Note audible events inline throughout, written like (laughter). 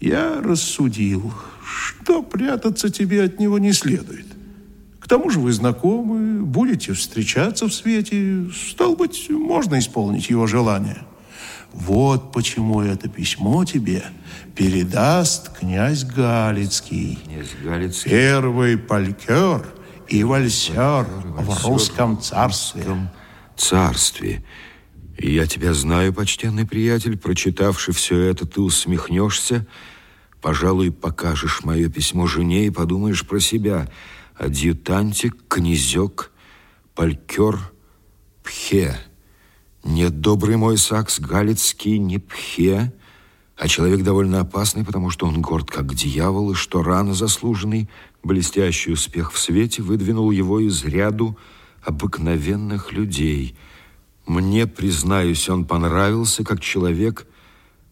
я рассудил, что прятаться тебе от него не следует. К тому же вы знакомы, будете встречаться в свете, стал быть, можно исполнить его желание. Вот почему это письмо тебе передаст князь Галицкий. Князь Галицкий. Первый палькер и вальсер, в русском царстве. В русском царстве. Я тебя знаю, почтенный приятель, прочитавший все это, ты усмехнешься, пожалуй, покажешь мое письмо жене и подумаешь про себя. Адъютантик, князек, палькер, пхе. Нет, добрый мой сакс Галицкий, не пхе, а человек довольно опасный, потому что он горд как дьявол, и что рано заслуженный блестящий успех в свете выдвинул его из ряду обыкновенных людей. Мне, признаюсь, он понравился как человек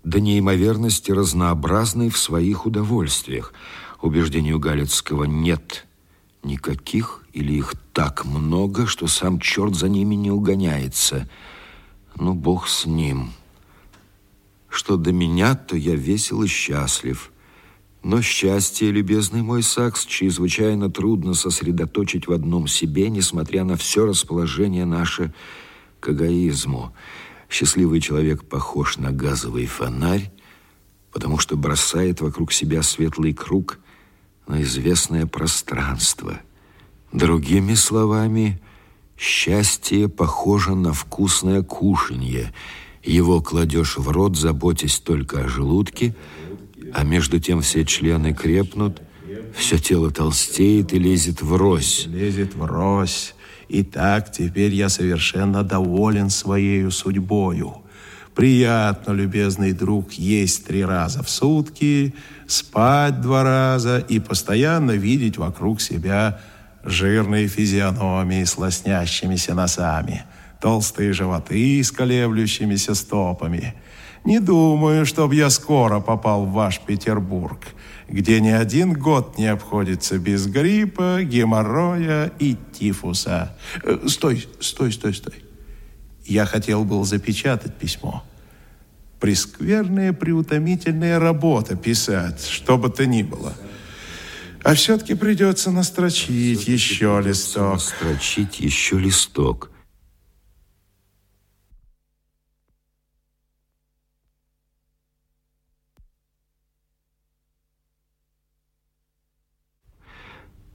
до неимоверности разнообразный в своих удовольствиях. Убеждению Галицкого нет никаких или их так много, что сам черт за ними не угоняется. Ну, бог с ним. Что до меня, то я весел и счастлив. Но счастье, любезный мой Сакс, чрезвычайно трудно сосредоточить в одном себе, несмотря на все расположение наше к эгоизму. Счастливый человек похож на газовый фонарь, потому что бросает вокруг себя светлый круг на известное пространство. Другими словами, счастье похоже на вкусное кушанье. Его кладешь в рот, заботясь только о желудке, а между тем все члены крепнут, все тело толстеет и лезет в рось. Лезет в рось. И так теперь я совершенно доволен своей судьбою. Приятно, любезный друг, есть три раза в сутки, спать два раза и постоянно видеть вокруг себя жирные физиономии с лоснящимися носами, толстые животы с колеблющимися стопами. Не думаю, чтобы я скоро попал в ваш Петербург – где ни один год не обходится без гриппа, геморроя и тифуса. Э, стой, стой, стой, стой. Я хотел был запечатать письмо. Прескверная, приутомительная работа писать, что бы то ни было. А все-таки придется настрочить еще листок. Настрочить еще листок.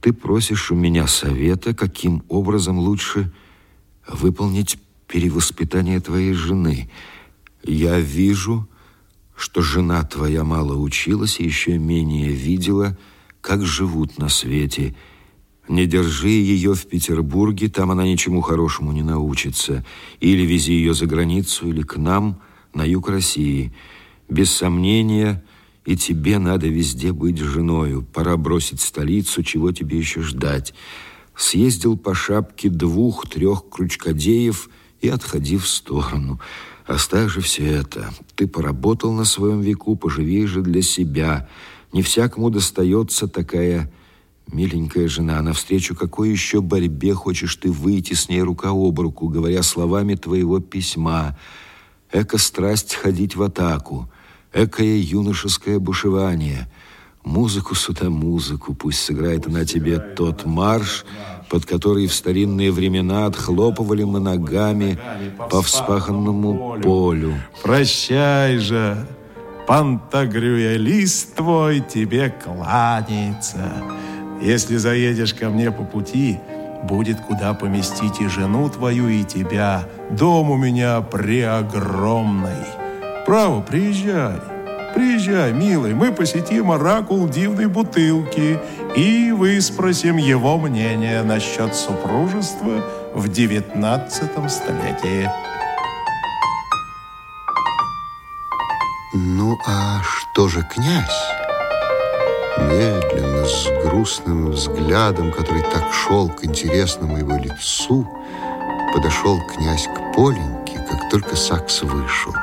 Ты просишь у меня совета, каким образом лучше выполнить перевоспитание твоей жены. Я вижу, что жена твоя мало училась и еще менее видела, как живут на свете. Не держи ее в Петербурге, там она ничему хорошему не научится. Или вези ее за границу, или к нам, на юг России. Без сомнения, и тебе надо везде быть женою. Пора бросить столицу, чего тебе еще ждать. Съездил по шапке двух-трех крючкодеев и отходи в сторону. Оставь же все это. Ты поработал на своем веку, поживей же для себя. Не всякому достается такая миленькая жена. Навстречу какой еще борьбе хочешь ты выйти с ней рука об руку, говоря словами твоего письма? Эко страсть ходить в атаку. Экое юношеское бушевание. Музыку сюда музыку, пусть сыграет она тебе тот марш, под который в старинные времена отхлопывали мы ногами по вспаханному полю. Прощай же, Пантагрюэлист твой тебе кланяется. Если заедешь ко мне по пути, будет куда поместить и жену твою, и тебя. Дом у меня преогромный. Право, приезжай. Приезжай, милый, мы посетим оракул дивной бутылки и выспросим его мнение насчет супружества в девятнадцатом столетии. Ну, а что же князь? Медленно, с грустным взглядом, который так шел к интересному его лицу, подошел князь к Поленьке, как только Сакс вышел.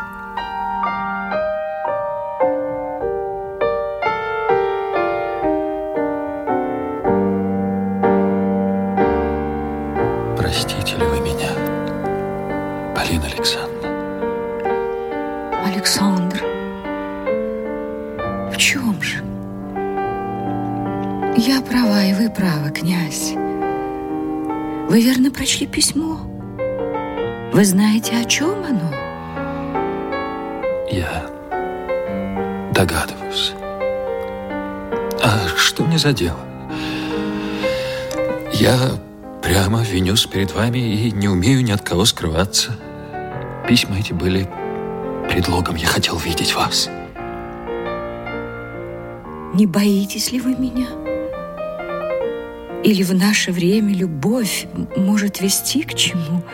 Чем же? Я права, и вы правы, князь. Вы верно прочли письмо? Вы знаете, о чем оно? Я догадываюсь. А что мне за дело? Я прямо винюсь перед вами и не умею ни от кого скрываться. Письма эти были предлогом. Я хотел видеть вас. Не боитесь ли вы меня? Или в наше время любовь может вести к чему?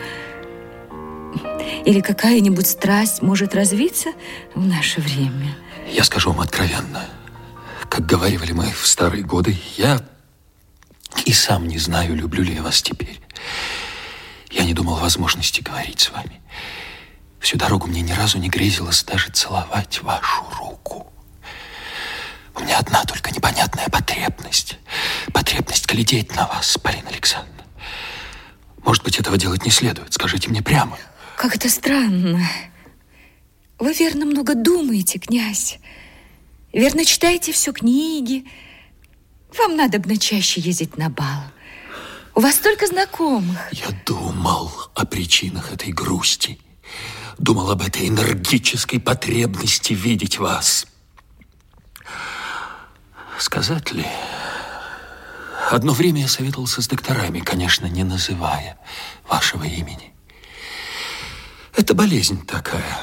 Или какая-нибудь страсть может развиться в наше время? Я скажу вам откровенно. Как говаривали мы в старые годы, я и сам не знаю, люблю ли я вас теперь. Я не думал возможности говорить с вами. Всю дорогу мне ни разу не грезилось даже целовать вашу руку. У меня одна только непонятная потребность. Потребность глядеть на вас, Полина Александровна. Может быть, этого делать не следует. Скажите мне прямо. Как это странно. Вы, верно, много думаете, князь. Верно, читаете все книги. Вам надо бы чаще ездить на бал. У вас столько знакомых. Я думал о причинах этой грусти. Думал об этой энергической потребности видеть вас. Сказать ли... Одно время я советовался с докторами, конечно, не называя вашего имени. Это болезнь такая,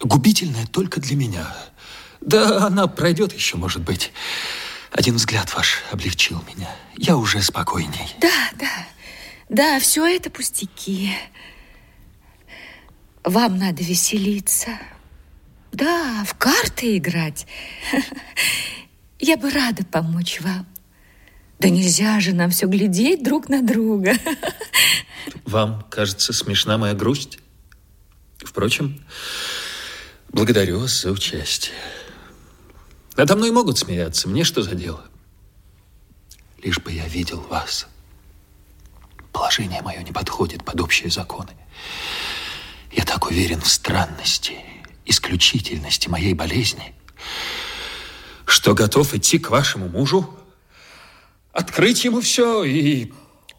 губительная только для меня. Да она пройдет еще, может быть. Один взгляд ваш облегчил меня. Я уже спокойней. Да, да, да, все это пустяки. Вам надо веселиться. Да, в карты играть. (laughs) Я бы рада помочь вам. Да нельзя же нам все глядеть друг на друга. Вам кажется смешна моя грусть? Впрочем, благодарю вас за участие. Надо мной могут смеяться, мне что за дело? Лишь бы я видел вас. Положение мое не подходит под общие законы. Я так уверен в странности, исключительности моей болезни, что готов идти к вашему мужу, открыть ему все, и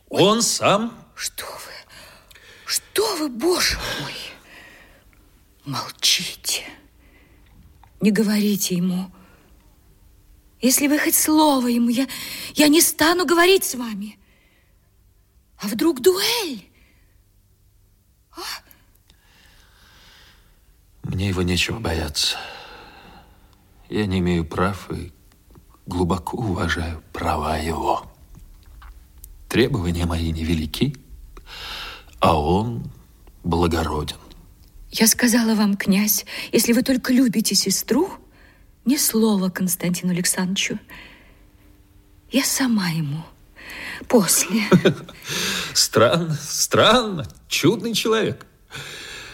он сам... Что вы? Что вы, боже мой? Молчите. Не говорите ему. Если вы хоть слово ему, я, я не стану говорить с вами. А вдруг дуэль? А? Мне его нечего бояться. Я не имею прав и глубоко уважаю права его. Требования мои невелики, а он благороден. Я сказала вам, князь, если вы только любите сестру, ни слова Константину Александровичу. Я сама ему после. (laughs) Странно, странно, чудный человек.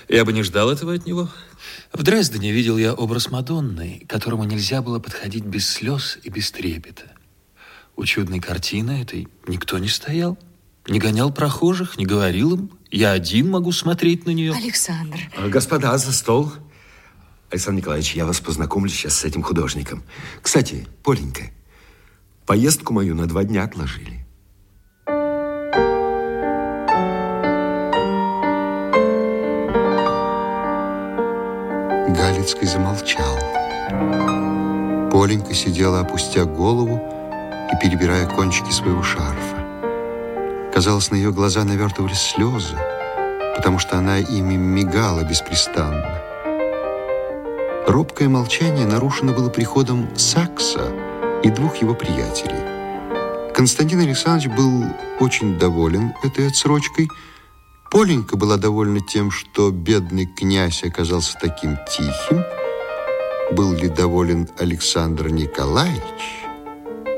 Я бы не ждал этого от него. В Дрездене видел я образ Мадонны, которому нельзя было подходить без слез и без трепета. У чудной картины этой никто не стоял, не гонял прохожих, не говорил им. Я один могу смотреть на нее. Александр. А, господа, за стол. Александр Николаевич, я вас познакомлю сейчас с этим художником. Кстати, Поленька, поездку мою на два дня отложили. Галицкий замолчал. Поленька сидела, опустя голову и перебирая кончики своего шарфа. Казалось, на ее глаза навертывались слезы, потому что она ими мигала беспрестанно. Робкое молчание нарушено было приходом Сакса и двух его приятелей. Константин Александрович был очень доволен этой отсрочкой – Поленька была довольна тем, что бедный князь оказался таким тихим. Был ли доволен Александр Николаевич?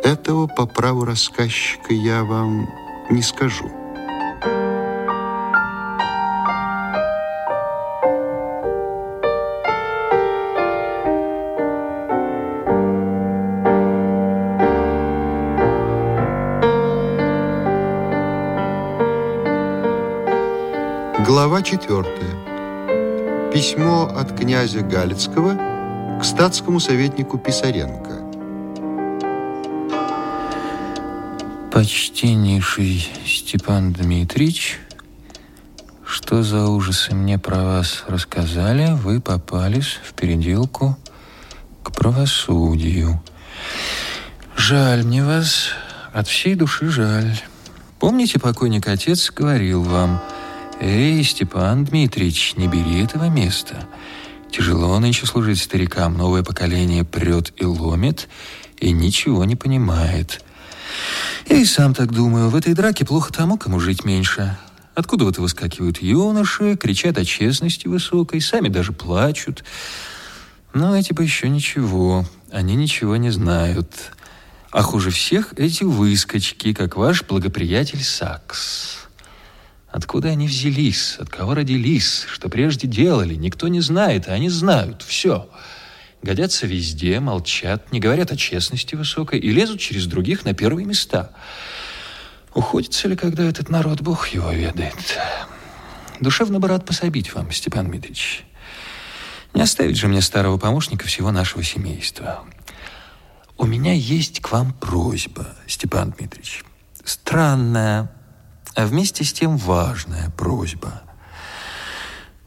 Этого по праву рассказчика я вам не скажу. Глава 4. Письмо от князя Галицкого к статскому советнику Писаренко. Почтеннейший Степан Дмитрич, что за ужасы мне про вас рассказали, вы попались в переделку к правосудию. Жаль мне вас, от всей души жаль. Помните, покойник отец говорил вам – «Эй, Степан Дмитриевич, не бери этого места. Тяжело нынче служить старикам, новое поколение прет и ломит, и ничего не понимает». Я и сам так думаю, в этой драке плохо тому, кому жить меньше. Откуда вот выскакивают юноши, кричат о честности высокой, сами даже плачут. Но эти бы еще ничего, они ничего не знают. А хуже всех эти выскочки, как ваш благоприятель Сакс. Откуда они взялись, от кого родились, что прежде делали, никто не знает, а они знают. Все. Годятся везде, молчат, не говорят о честности высокой и лезут через других на первые места. Уходится ли когда этот народ, Бог его ведает. Душевно бы рад пособить вам, Степан Дмитриевич. Не оставить же мне старого помощника всего нашего семейства. У меня есть к вам просьба, Степан Дмитриевич. Странная, а вместе с тем важная просьба.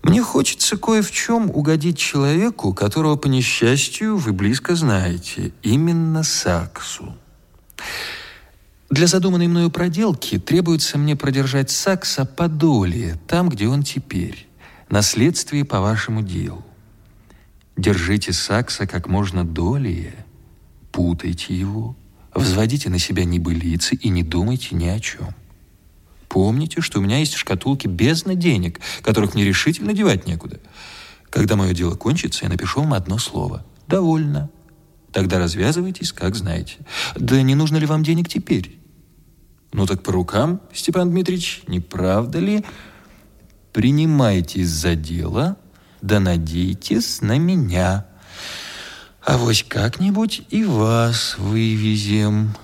Мне хочется кое в чем угодить человеку, которого, по несчастью, вы близко знаете, именно Саксу. Для задуманной мною проделки требуется мне продержать Сакса подолее, там, где он теперь, наследствие по вашему делу. Держите Сакса как можно долее – путайте его, взводите на себя небылицы и не думайте ни о чем. Помните, что у меня есть в шкатулке бездна денег, которых мне решительно девать некуда. Когда мое дело кончится, я напишу вам одно слово. Довольно. Тогда развязывайтесь, как знаете. Да не нужно ли вам денег теперь? Ну так по рукам, Степан Дмитриевич, не правда ли? Принимайтесь за дело, да надейтесь на меня. А вось как-нибудь и вас вывезем.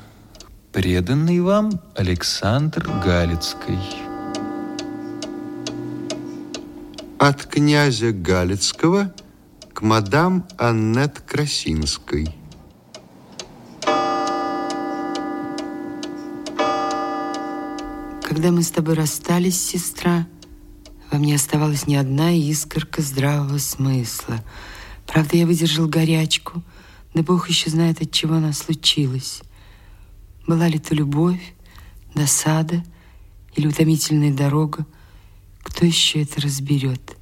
Преданный вам Александр Галицкий. От князя Галицкого к мадам Аннет Красинской. Когда мы с тобой расстались, сестра, во мне оставалась не одна искорка здравого смысла — Правда, я выдержал горячку, да Бог еще знает, от чего она случилась. Была ли то любовь, досада или утомительная дорога, кто еще это разберет?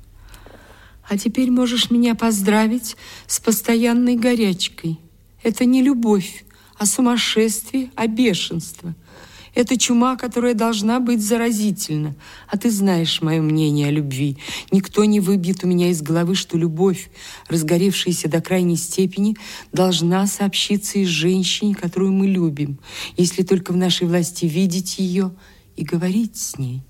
А теперь можешь меня поздравить с постоянной горячкой. Это не любовь, а сумасшествие, а бешенство – это чума, которая должна быть заразительна. А ты знаешь мое мнение о любви. Никто не выбьет у меня из головы, что любовь, разгоревшаяся до крайней степени, должна сообщиться и женщине, которую мы любим, если только в нашей власти видеть ее и говорить с ней.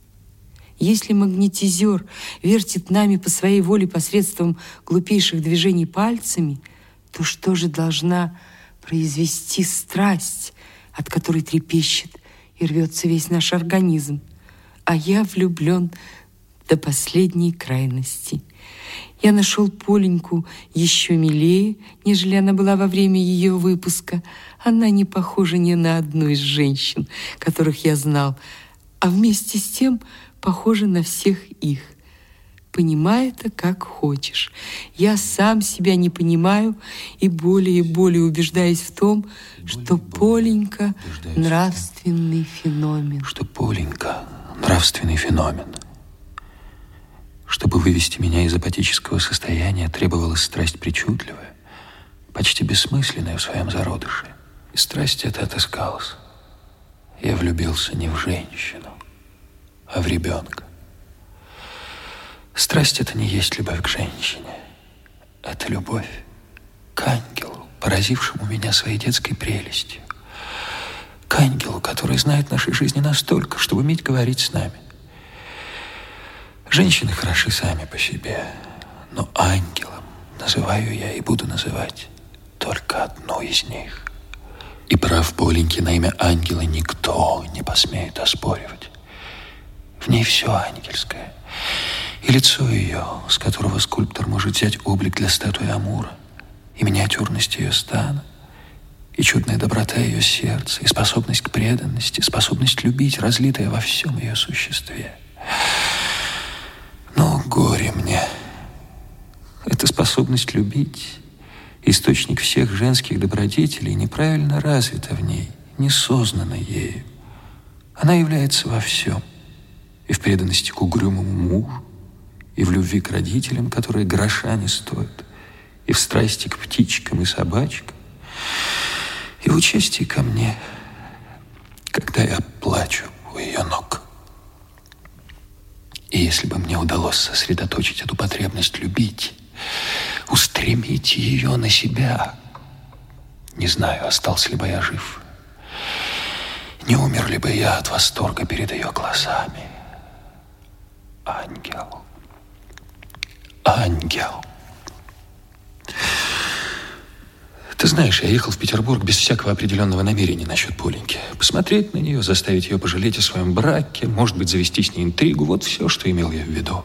Если магнетизер вертит нами по своей воле посредством глупейших движений пальцами, то что же должна произвести страсть, от которой трепещет и рвется весь наш организм. А я влюблен до последней крайности. Я нашел Поленьку еще милее, нежели она была во время ее выпуска. Она не похожа ни на одну из женщин, которых я знал, а вместе с тем похожа на всех их. Понимай это как хочешь. Я сам себя не понимаю и более и более убеждаюсь в том, что Поленька — нравственный феномен. Что Поленька — нравственный феномен. Чтобы вывести меня из апатического состояния, требовалась страсть причудливая, почти бессмысленная в своем зародыше. И страсть эта отыскалась. Я влюбился не в женщину, а в ребенка. Страсть — это не есть любовь к женщине. Это любовь к ангелу, поразившему меня своей детской прелестью. К ангелу, который знает нашей жизни настолько, чтобы уметь говорить с нами. Женщины хороши сами по себе, но ангелом называю я и буду называть только одну из них. И прав Поленьки на имя ангела никто не посмеет оспоривать. В ней все ангельское — и лицо ее, с которого скульптор может взять облик для статуи Амура, и миниатюрность ее стана, и чудная доброта ее сердца, и способность к преданности, способность любить, разлитая во всем ее существе. Но горе мне. Эта способность любить, источник всех женских добродетелей, неправильно развита в ней, не сознана ею. Она является во всем. И в преданности к угрюмому мужу, и в любви к родителям, которые гроша не стоят, и в страсти к птичкам и собачкам, и в участии ко мне, когда я плачу у ее ног. И если бы мне удалось сосредоточить эту потребность любить, устремить ее на себя, не знаю, остался ли бы я жив, не умер ли бы я от восторга перед ее глазами. Ангел, ангел. Ты знаешь, я ехал в Петербург без всякого определенного намерения насчет Поленьки. Посмотреть на нее, заставить ее пожалеть о своем браке, может быть, завести с ней интригу. Вот все, что имел я в виду.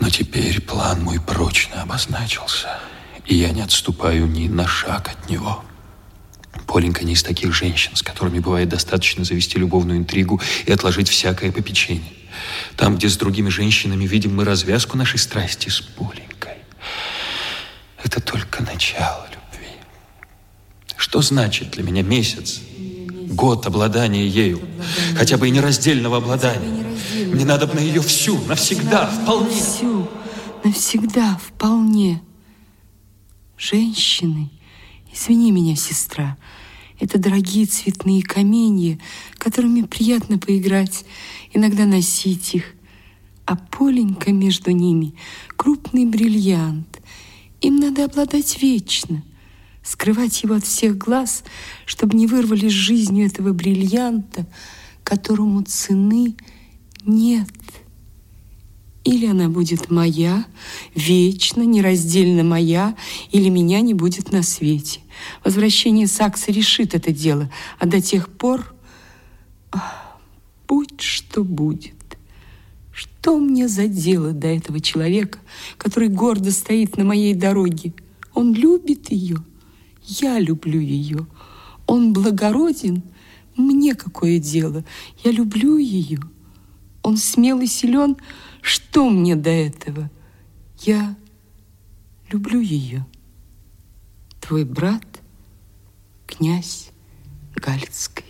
Но теперь план мой прочно обозначился, и я не отступаю ни на шаг от него. Поленька не из таких женщин, с которыми бывает достаточно завести любовную интригу и отложить всякое попечение. Там, где с другими женщинами видим мы развязку нашей страсти с Поленькой. Это только начало любви. Что значит для меня месяц, год обладания ею, хотя бы и нераздельного обладания? Мне надо бы на ее всю, навсегда, вполне. Всю, навсегда, вполне. Женщины, извини меня, сестра, это дорогие цветные каменья, которыми приятно поиграть, иногда носить их. А Поленька между ними — крупный бриллиант. Им надо обладать вечно, скрывать его от всех глаз, чтобы не вырвали с жизнью этого бриллианта, которому цены нет. Или она будет моя, вечно, нераздельно моя, или меня не будет на свете. Возвращение Сакса решит это дело, а до тех пор ах, будь что будет. Что мне за дело до этого человека, который гордо стоит на моей дороге? Он любит ее, я люблю ее. Он благороден, мне какое дело? Я люблю ее. Он смел и силен, что мне до этого? Я люблю ее. Твой брат, князь Галицкий.